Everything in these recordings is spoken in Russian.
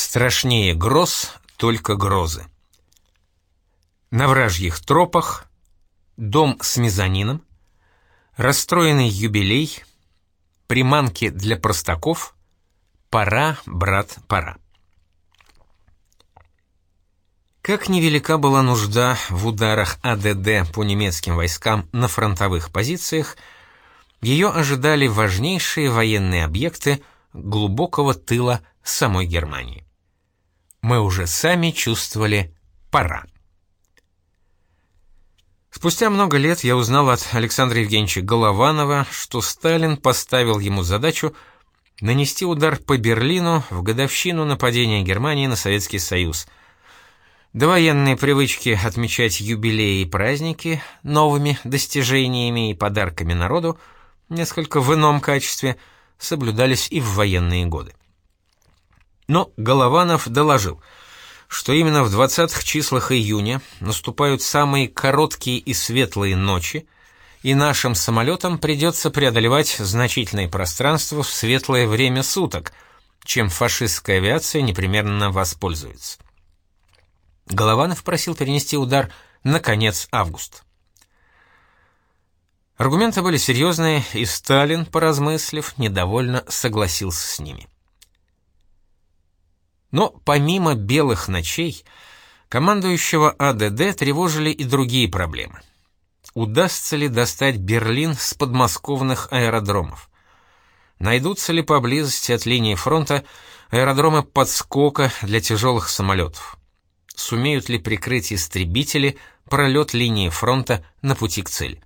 Страшнее гроз только грозы. На вражьих тропах, дом с мезонином, расстроенный юбилей, приманки для простаков, пора, брат, пора. Как невелика была нужда в ударах АДД по немецким войскам на фронтовых позициях, ее ожидали важнейшие военные объекты глубокого тыла самой Германии мы уже сами чувствовали пора. Спустя много лет я узнал от Александра Евгеньевича Голованова, что Сталин поставил ему задачу нанести удар по Берлину в годовщину нападения Германии на Советский Союз. Довоенные привычки отмечать юбилеи и праздники новыми достижениями и подарками народу, несколько в ином качестве, соблюдались и в военные годы. Но Голованов доложил, что именно в 20-х числах июня наступают самые короткие и светлые ночи, и нашим самолетам придется преодолевать значительное пространство в светлое время суток, чем фашистская авиация непременно воспользуется. Голованов просил перенести удар на конец августа. Аргументы были серьезные, и Сталин, поразмыслив, недовольно согласился с ними. Но помимо белых ночей, командующего АДД тревожили и другие проблемы. Удастся ли достать Берлин с подмосковных аэродромов? Найдутся ли поблизости от линии фронта аэродромы подскока для тяжелых самолетов? Сумеют ли прикрыть истребители пролет линии фронта на пути к цели?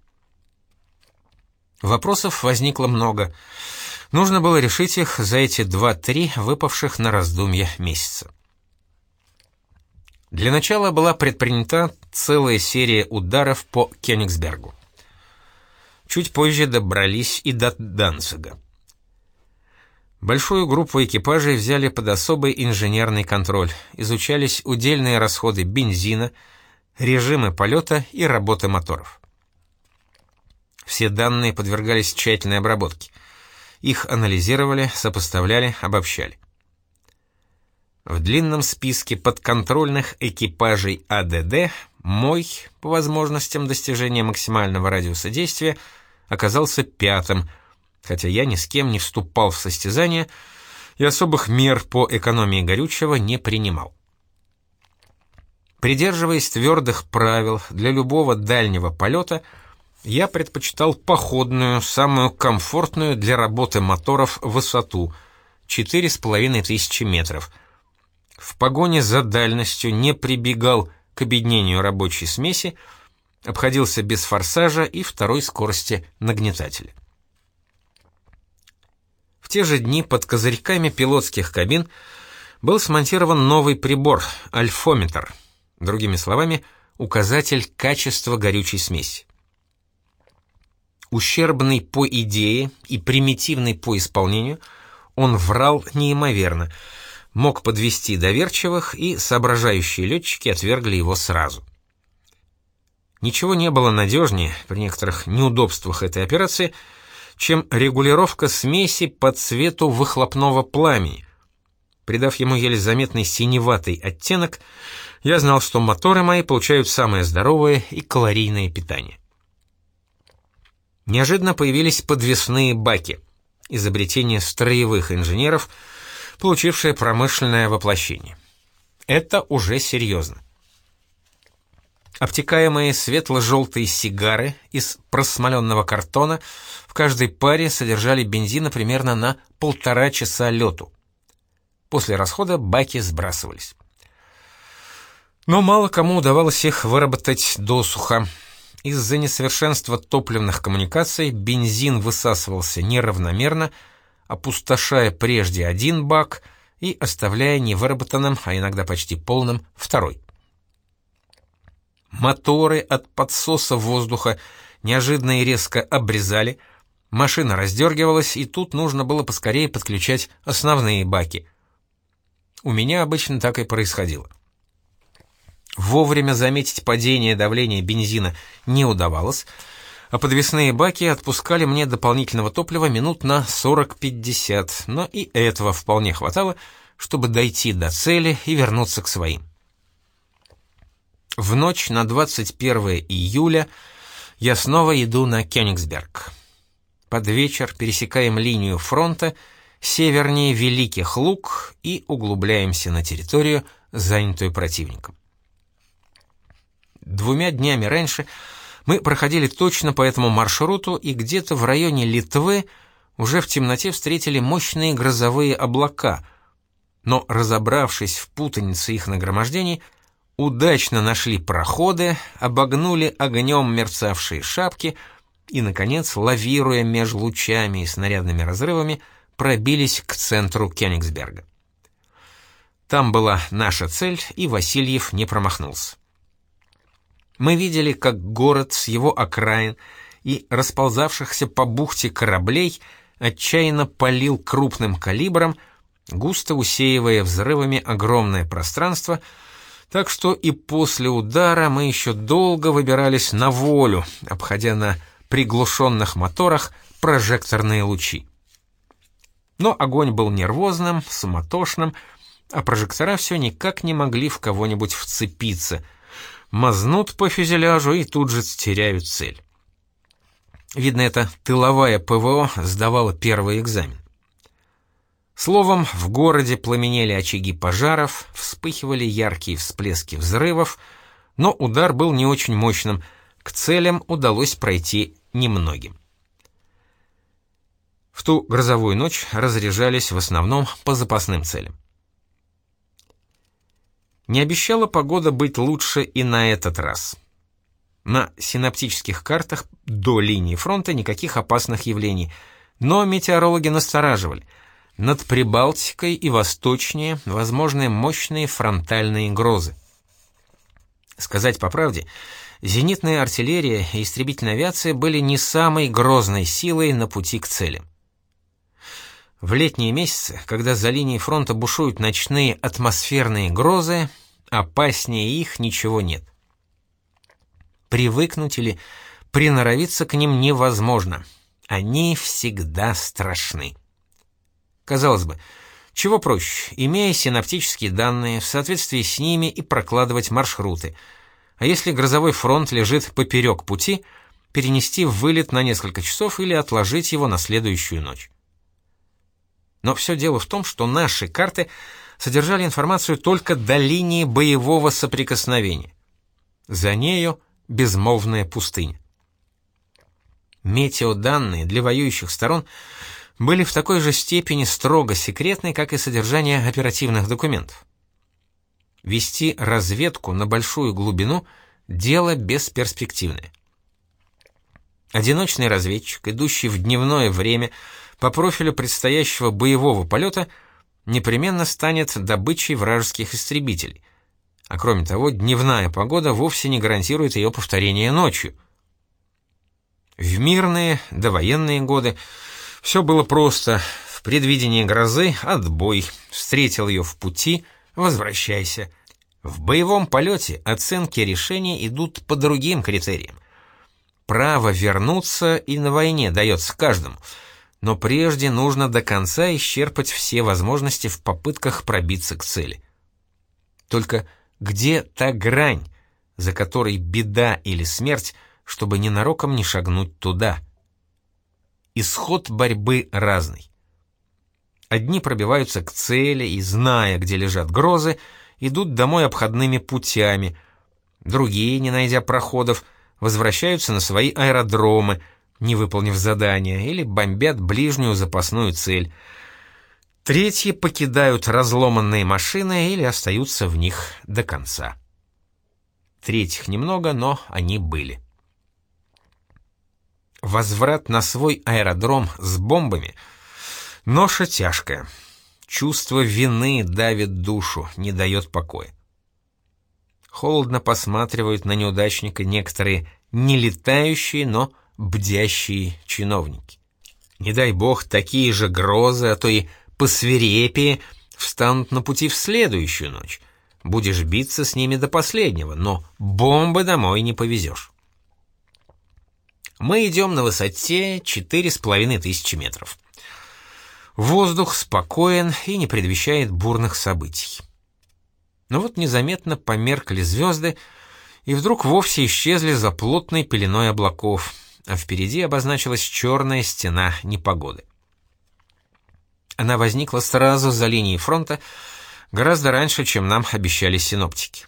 Вопросов возникло много. Нужно было решить их за эти два-три выпавших на раздумье месяца. Для начала была предпринята целая серия ударов по Кёнигсбергу. Чуть позже добрались и до Данцига. Большую группу экипажей взяли под особый инженерный контроль, изучались удельные расходы бензина, режимы полета и работы моторов. Все данные подвергались тщательной обработке – их анализировали, сопоставляли, обобщали. В длинном списке подконтрольных экипажей АДД мой, по возможностям достижения максимального радиуса действия, оказался пятым, хотя я ни с кем не вступал в состязание и особых мер по экономии горючего не принимал. Придерживаясь твердых правил для любого дальнего полета – я предпочитал походную, самую комфортную для работы моторов высоту — 4,5 тысячи метров. В погоне за дальностью не прибегал к объединению рабочей смеси, обходился без форсажа и второй скорости нагнетателя. В те же дни под козырьками пилотских кабин был смонтирован новый прибор — альфометр, другими словами, указатель качества горючей смеси ущербный по идее и примитивный по исполнению, он врал неимоверно, мог подвести доверчивых, и соображающие летчики отвергли его сразу. Ничего не было надежнее при некоторых неудобствах этой операции, чем регулировка смеси по цвету выхлопного пламени. Придав ему еле заметный синеватый оттенок, я знал, что моторы мои получают самое здоровое и калорийное питание. Неожиданно появились подвесные баки, изобретение строевых инженеров, получившее промышленное воплощение. Это уже серьезно. Обтекаемые светло-желтые сигары из просмоленного картона в каждой паре содержали бензина примерно на полтора часа лету. После расхода баки сбрасывались. Но мало кому удавалось их выработать досуха. Из-за несовершенства топливных коммуникаций бензин высасывался неравномерно, опустошая прежде один бак и оставляя невыработанным, а иногда почти полным, второй. Моторы от подсоса воздуха неожиданно и резко обрезали, машина раздергивалась, и тут нужно было поскорее подключать основные баки. У меня обычно так и происходило. Вовремя заметить падение давления бензина не удавалось, а подвесные баки отпускали мне дополнительного топлива минут на 40-50, но и этого вполне хватало, чтобы дойти до цели и вернуться к своим. В ночь на 21 июля я снова иду на Кёнигсберг. Под вечер пересекаем линию фронта севернее Великих Луг и углубляемся на территорию, занятую противником. Двумя днями раньше мы проходили точно по этому маршруту и где-то в районе Литвы уже в темноте встретили мощные грозовые облака, но, разобравшись в путанице их нагромождений, удачно нашли проходы, обогнули огнем мерцавшие шапки и, наконец, лавируя между лучами и снарядными разрывами, пробились к центру Кёнигсберга. Там была наша цель, и Васильев не промахнулся. Мы видели, как город с его окраин и расползавшихся по бухте кораблей отчаянно палил крупным калибром, густо усеивая взрывами огромное пространство, так что и после удара мы еще долго выбирались на волю, обходя на приглушенных моторах прожекторные лучи. Но огонь был нервозным, суматошным, а прожектора все никак не могли в кого-нибудь вцепиться. Мазнут по фюзеляжу и тут же теряют цель. Видно, это тыловая ПВО сдавала первый экзамен. Словом, в городе пламенели очаги пожаров, вспыхивали яркие всплески взрывов, но удар был не очень мощным, к целям удалось пройти немногим. В ту грозовую ночь разряжались в основном по запасным целям. Не обещала погода быть лучше и на этот раз. На синаптических картах до линии фронта никаких опасных явлений, но метеорологи настораживали — над Прибалтикой и восточнее возможны мощные фронтальные грозы. Сказать по правде, зенитная артиллерия и истребительная авиация были не самой грозной силой на пути к целям. В летние месяцы, когда за линией фронта бушуют ночные атмосферные грозы, опаснее их ничего нет. Привыкнуть или приноровиться к ним невозможно. Они всегда страшны. Казалось бы, чего проще, имея синаптические данные, в соответствии с ними и прокладывать маршруты. А если грозовой фронт лежит поперек пути, перенести вылет на несколько часов или отложить его на следующую ночь. Но все дело в том, что наши карты содержали информацию только до линии боевого соприкосновения. За нею безмолвная пустыня. Метеоданные для воюющих сторон — были в такой же степени строго секретны, как и содержание оперативных документов. Вести разведку на большую глубину – дело бесперспективное. Одиночный разведчик, идущий в дневное время по профилю предстоящего боевого полета, непременно станет добычей вражеских истребителей. А кроме того, дневная погода вовсе не гарантирует ее повторение ночью. В мирные довоенные годы все было просто. В предвидении грозы отбой. Встретил ее в пути, возвращайся. В боевом полете оценки решений идут по другим критериям. Право вернуться и на войне дается каждому, но прежде нужно до конца исчерпать все возможности в попытках пробиться к цели. Только где та грань, за которой беда или смерть, чтобы ненароком не шагнуть туда — исход борьбы разный. Одни пробиваются к цели и, зная, где лежат грозы, идут домой обходными путями, другие, не найдя проходов, возвращаются на свои аэродромы, не выполнив задания, или бомбят ближнюю запасную цель. Третьи покидают разломанные машины или остаются в них до конца. Третьих немного, но они были. Возврат на свой аэродром с бомбами — ноша тяжкая. Чувство вины давит душу, не дает покоя. Холодно посматривают на неудачника некоторые не летающие, но бдящие чиновники. Не дай бог, такие же грозы, а то и посвирепее, встанут на пути в следующую ночь. Будешь биться с ними до последнего, но бомбы домой не повезешь. Мы идем на высоте четыре с половиной тысячи метров. Воздух спокоен и не предвещает бурных событий. Но вот незаметно померкли звезды, и вдруг вовсе исчезли за плотной пеленой облаков, а впереди обозначилась черная стена непогоды. Она возникла сразу за линией фронта, гораздо раньше, чем нам обещали синоптики.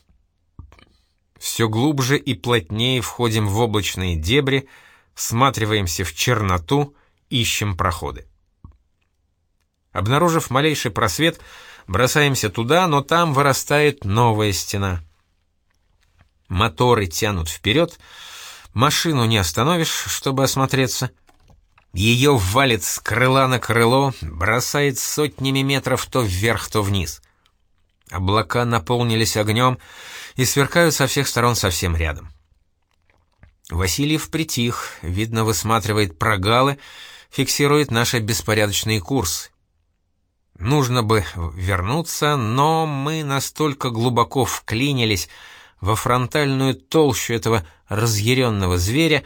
Все глубже и плотнее входим в облачные дебри, всматриваемся в черноту, ищем проходы. Обнаружив малейший просвет, бросаемся туда, но там вырастает новая стена. Моторы тянут вперед, машину не остановишь, чтобы осмотреться — ее валит с крыла на крыло, бросает сотнями метров то вверх, то вниз. Облака наполнились огнем и сверкают со всех сторон совсем рядом. Васильев притих, видно, высматривает прогалы, фиксирует наши беспорядочные курсы. Нужно бы вернуться, но мы настолько глубоко вклинились во фронтальную толщу этого разъяренного зверя,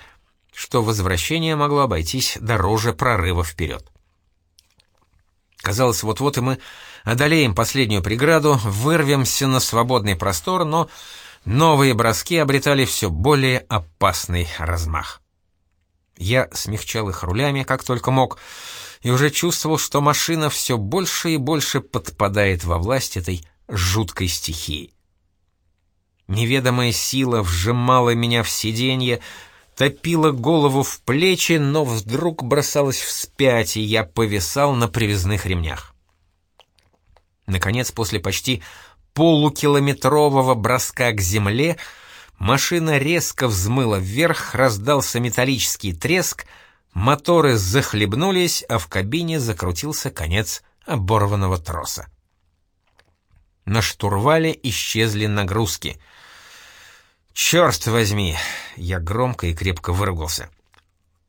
что возвращение могло обойтись дороже прорыва вперед. Казалось, вот-вот и мы одолеем последнюю преграду, вырвемся на свободный простор, но новые броски обретали все более опасный размах. Я смягчал их рулями, как только мог, и уже чувствовал, что машина все больше и больше подпадает во власть этой жуткой стихии. Неведомая сила вжимала меня в сиденье, топила голову в плечи, но вдруг бросалась вспять, и я повисал на привязных ремнях. Наконец, после почти полукилометрового броска к земле, машина резко взмыла вверх, раздался металлический треск, моторы захлебнулись, а в кабине закрутился конец оборванного троса. На штурвале исчезли нагрузки — «Черт возьми!» — я громко и крепко выругался.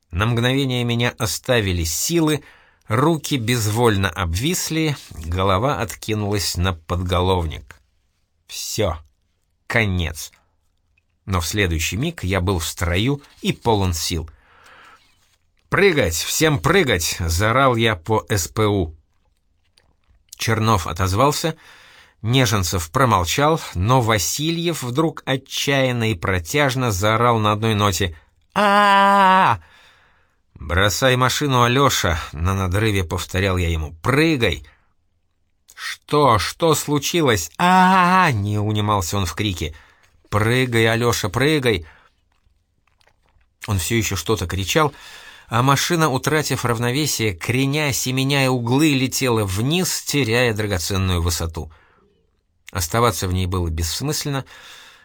На мгновение меня оставили силы, руки безвольно обвисли, голова откинулась на подголовник. Все, конец. Но в следующий миг я был в строю и полон сил. «Прыгать! Всем прыгать!» — заорал я по СПУ. Чернов отозвался — Неженцев промолчал, но Васильев вдруг отчаянно и протяжно заорал на одной ноте а, -а, -а, «Бросай машину, Алёша!» — на надрыве повторял я ему. «Прыгай!» «Что? Что случилось? а, -а, -а не унимался он в крике. «Прыгай, Алёша, прыгай!» Он все еще что-то кричал, а машина, утратив равновесие, кренясь и меняя углы, летела вниз, теряя драгоценную высоту. Оставаться в ней было бессмысленно,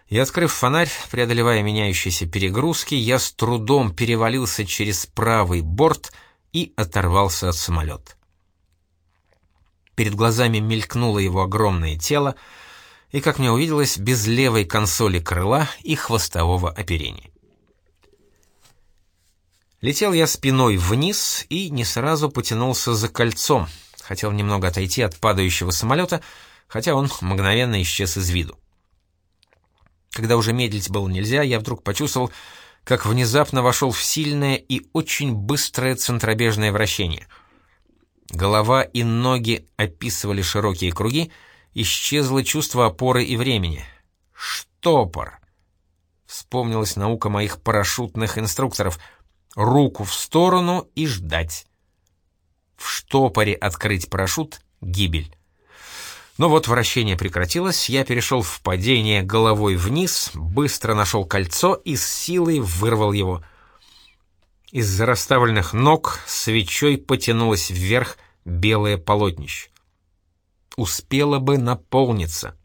и, открыв фонарь, преодолевая меняющиеся перегрузки, я с трудом перевалился через правый борт и оторвался от самолета. Перед глазами мелькнуло его огромное тело, и, как мне увиделось, без левой консоли крыла и хвостового оперения. Летел я спиной вниз и не сразу потянулся за кольцом, хотел немного отойти от падающего самолета — хотя он мгновенно исчез из виду. Когда уже медлить было нельзя, я вдруг почувствовал, как внезапно вошел в сильное и очень быстрое центробежное вращение. Голова и ноги описывали широкие круги, исчезло чувство опоры и времени. Штопор. Вспомнилась наука моих парашютных инструкторов. Руку в сторону и ждать. В штопоре открыть парашют — гибель. Но вот вращение прекратилось, я перешел в падение головой вниз, быстро нашел кольцо и с силой вырвал его. Из-за расставленных ног свечой потянулось вверх белое полотнище. Успело бы наполниться.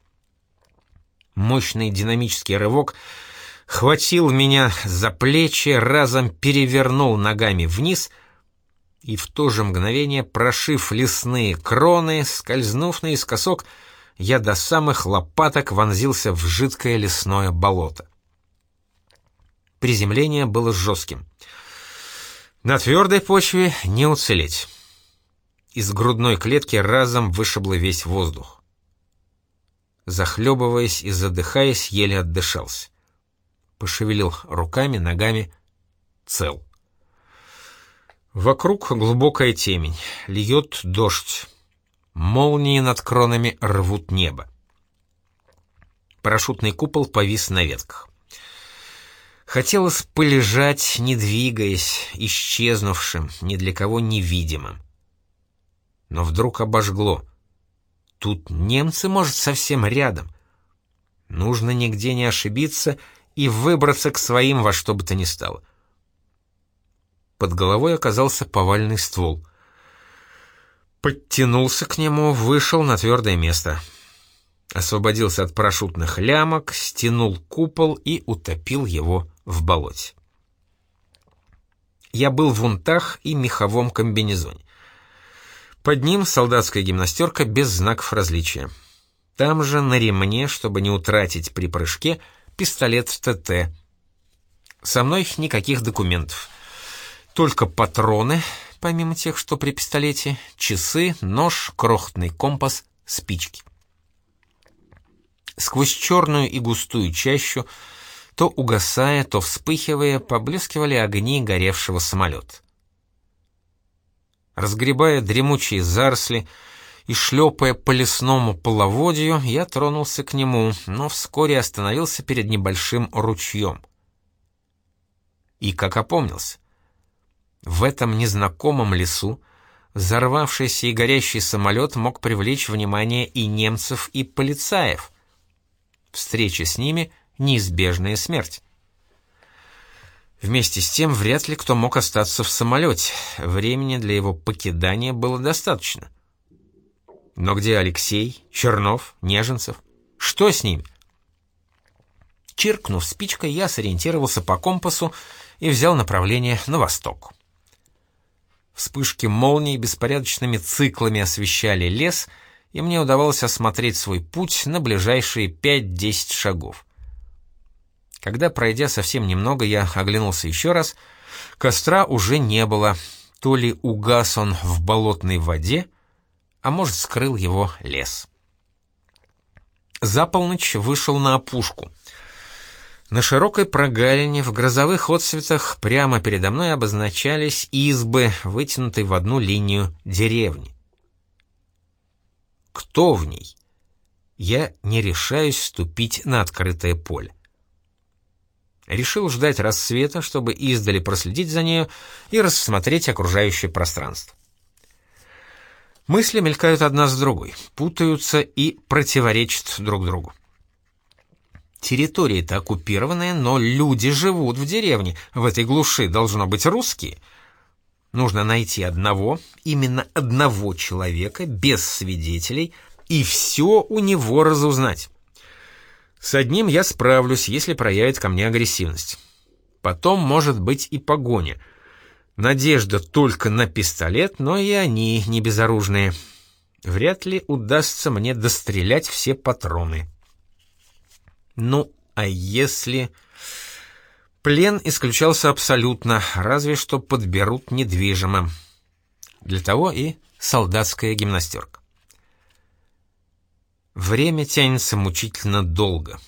Мощный динамический рывок хватил меня за плечи, разом перевернул ногами вниз — и в то же мгновение, прошив лесные кроны, скользнув наискосок, я до самых лопаток вонзился в жидкое лесное болото. Приземление было жестким. На твердой почве не уцелеть. Из грудной клетки разом вышибло весь воздух. Захлебываясь и задыхаясь, еле отдышался. Пошевелил руками, ногами, цел. Вокруг глубокая темень, льет дождь. Молнии над кронами рвут небо. Парашютный купол повис на ветках. Хотелось полежать, не двигаясь, исчезнувшим, ни для кого невидимым. Но вдруг обожгло. Тут немцы, может, совсем рядом. Нужно нигде не ошибиться и выбраться к своим во что бы то ни стало. Под головой оказался повальный ствол. Подтянулся к нему, вышел на твердое место. Освободился от парашютных лямок, стянул купол и утопил его в болоте. Я был в унтах и меховом комбинезоне. Под ним солдатская гимнастерка без знаков различия. Там же на ремне, чтобы не утратить при прыжке, пистолет ТТ. Со мной никаких документов. Только патроны, помимо тех, что при пистолете, часы, нож, крохотный компас, спички. Сквозь черную и густую чащу, то угасая, то вспыхивая, поблескивали огни горевшего самолета. Разгребая дремучие заросли и шлепая по лесному половодью, я тронулся к нему, но вскоре остановился перед небольшим ручьем. И как опомнился, в этом незнакомом лесу взорвавшийся и горящий самолет мог привлечь внимание и немцев, и полицаев. Встреча с ними — неизбежная смерть. Вместе с тем, вряд ли кто мог остаться в самолете. Времени для его покидания было достаточно. Но где Алексей, Чернов, Неженцев? Что с ними? Чиркнув спичкой, я сориентировался по компасу и взял направление на восток. Вспышки молний беспорядочными циклами освещали лес, и мне удавалось осмотреть свой путь на ближайшие 5-10 шагов. Когда, пройдя совсем немного, я оглянулся еще раз, костра уже не было, то ли угас он в болотной воде, а может, скрыл его лес. За полночь вышел на опушку — на широкой прогалине в грозовых отсветах прямо передо мной обозначались избы, вытянутые в одну линию деревни. Кто в ней? Я не решаюсь ступить на открытое поле. Решил ждать рассвета, чтобы издали проследить за нею и рассмотреть окружающее пространство. Мысли мелькают одна с другой, путаются и противоречат друг другу. Территория-то оккупированная, но люди живут в деревне, в этой глуши должно быть русские. Нужно найти одного, именно одного человека, без свидетелей, и все у него разузнать. С одним я справлюсь, если проявит ко мне агрессивность. Потом может быть и погоня. Надежда только на пистолет, но и они не безоружные. Вряд ли удастся мне дострелять все патроны. Ну, а если... Плен исключался абсолютно, разве что подберут недвижимым. Для того и солдатская гимнастерка. Время тянется мучительно долго.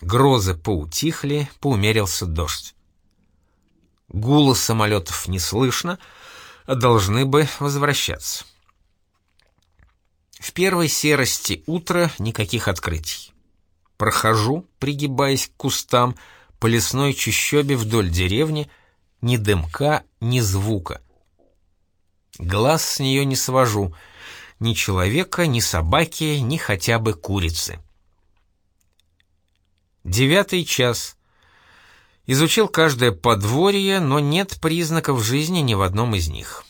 Грозы поутихли, поумерился дождь. Гула самолетов не слышно, а должны бы возвращаться. В первой серости утра никаких открытий. Прохожу, пригибаясь к кустам, по лесной чащобе вдоль деревни, ни дымка, ни звука. Глаз с нее не свожу, ни человека, ни собаки, ни хотя бы курицы. Девятый час. Изучил каждое подворье, но нет признаков жизни ни в одном из них.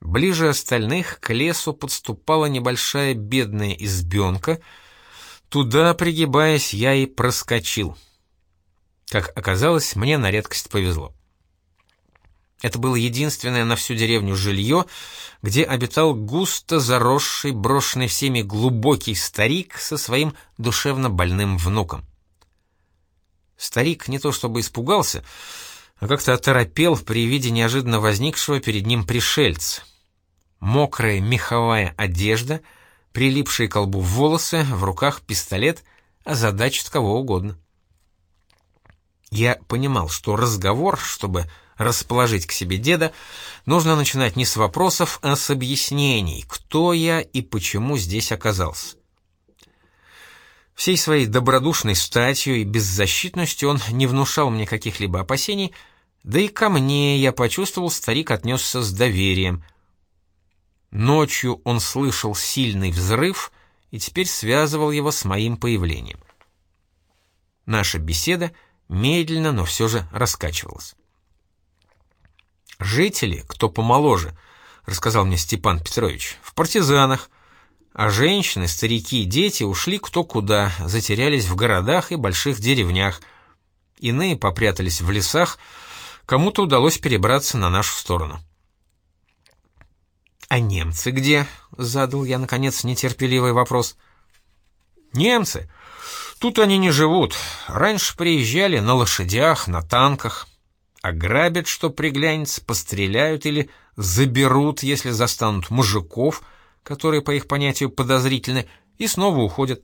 Ближе остальных к лесу подступала небольшая бедная избенка — Туда, пригибаясь, я и проскочил. Как оказалось, мне на редкость повезло. Это было единственное на всю деревню жилье, где обитал густо заросший, брошенный всеми глубокий старик со своим душевно больным внуком. Старик не то чтобы испугался, а как-то оторопел при виде неожиданно возникшего перед ним пришельца. Мокрая меховая одежда — прилипшие к колбу волосы, в руках пистолет, а задачит кого угодно. Я понимал, что разговор, чтобы расположить к себе деда, нужно начинать не с вопросов, а с объяснений, кто я и почему здесь оказался. Всей своей добродушной статью и беззащитностью он не внушал мне каких-либо опасений, да и ко мне, я почувствовал, старик отнесся с доверием. Ночью он слышал сильный взрыв и теперь связывал его с моим появлением. Наша беседа медленно, но все же раскачивалась. Жители, кто помоложе, рассказал мне Степан Петрович, в партизанах, а женщины, старики и дети ушли кто куда, затерялись в городах и больших деревнях. Иные попрятались в лесах, кому-то удалось перебраться на нашу сторону. «А немцы где?» — задал я, наконец, нетерпеливый вопрос. «Немцы? Тут они не живут. Раньше приезжали на лошадях, на танках. Ограбят, что приглянется, постреляют или заберут, если застанут мужиков, которые, по их понятию, подозрительны, и снова уходят.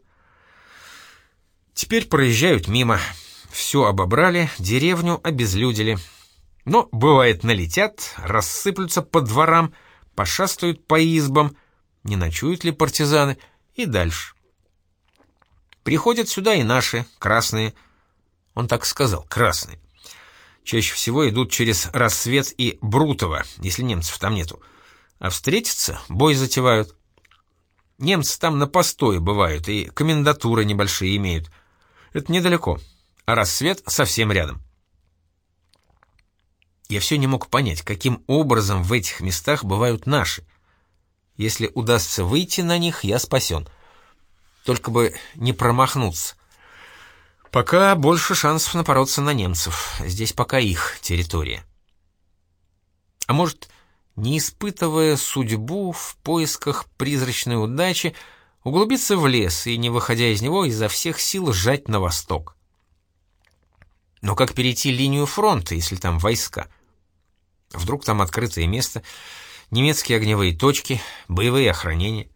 Теперь проезжают мимо. Все обобрали, деревню обезлюдили. Но, бывает, налетят, рассыплются по дворам, пошастают по избам, не ночуют ли партизаны, и дальше. Приходят сюда и наши, красные. Он так сказал, красные. Чаще всего идут через Рассвет и Брутово, если немцев там нету. А встретиться бой затевают. Немцы там на постое бывают и комендатуры небольшие имеют. Это недалеко, а Рассвет совсем рядом. Я все не мог понять, каким образом в этих местах бывают наши. Если удастся выйти на них, я спасен. Только бы не промахнуться. Пока больше шансов напороться на немцев. Здесь пока их территория. А может, не испытывая судьбу в поисках призрачной удачи, углубиться в лес и, не выходя из него, изо всех сил сжать на восток. Но как перейти линию фронта, если там войска? Вдруг там открытое место, немецкие огневые точки, боевые охранения.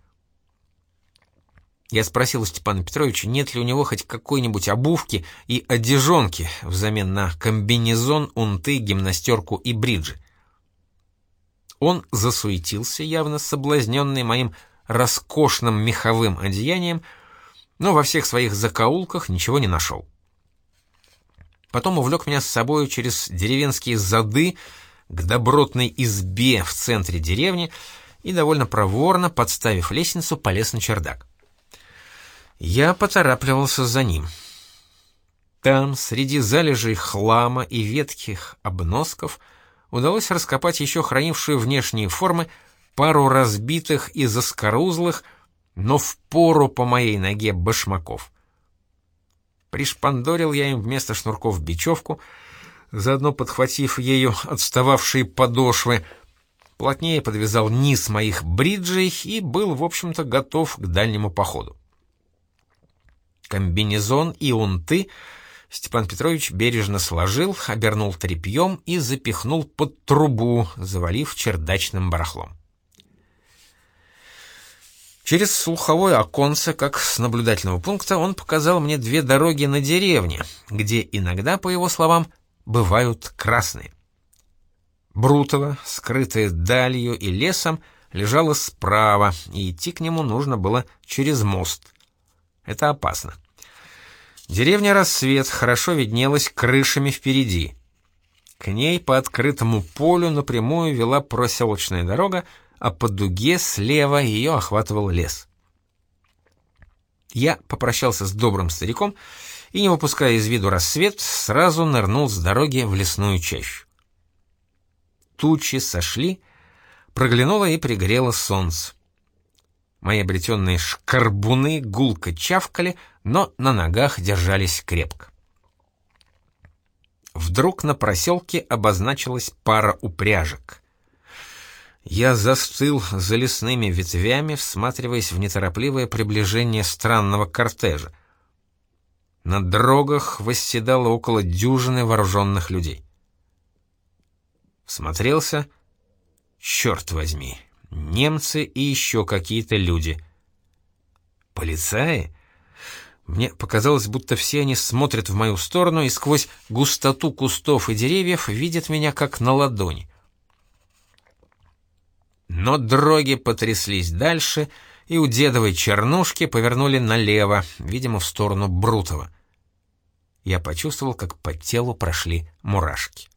Я спросил у Степана Петровича, нет ли у него хоть какой-нибудь обувки и одежонки взамен на комбинезон, унты, гимнастерку и бриджи. Он засуетился, явно соблазненный моим роскошным меховым одеянием, но во всех своих закоулках ничего не нашел. Потом увлек меня с собой через деревенские зады к добротной избе в центре деревни и довольно проворно, подставив лестницу, полез на чердак. Я поторапливался за ним. Там, среди залежей хлама и ветких обносков, удалось раскопать еще хранившую внешние формы пару разбитых и заскорузлых, но в пору по моей ноге башмаков. Пришпандорил я им вместо шнурков бечевку, заодно подхватив ею отстававшие подошвы, плотнее подвязал низ моих бриджей и был, в общем-то, готов к дальнему походу. Комбинезон и унты Степан Петрович бережно сложил, обернул тряпьем и запихнул под трубу, завалив чердачным барахлом. Через слуховое оконце, как с наблюдательного пункта, он показал мне две дороги на деревне, где иногда, по его словам, бывают красные. Брутово, скрытое далью и лесом, лежало справа, и идти к нему нужно было через мост. Это опасно. Деревня Рассвет хорошо виднелась крышами впереди. К ней по открытому полю напрямую вела проселочная дорога, а по дуге слева ее охватывал лес. Я попрощался с добрым стариком и, не выпуская из виду рассвет, сразу нырнул с дороги в лесную чащу. Тучи сошли, проглянуло и пригрело солнце. Мои обретенные шкарбуны гулко чавкали, но на ногах держались крепко. Вдруг на проселке обозначилась пара упряжек. Я застыл за лесными ветвями, всматриваясь в неторопливое приближение странного кортежа. На дорогах восседало около дюжины вооруженных людей. Всмотрелся. Черт возьми, немцы и еще какие-то люди. Полицаи? Мне показалось, будто все они смотрят в мою сторону и сквозь густоту кустов и деревьев видят меня как на ладони. Но дроги потряслись дальше, и у дедовой чернушки повернули налево, видимо, в сторону Брутова. Я почувствовал, как по телу прошли мурашки.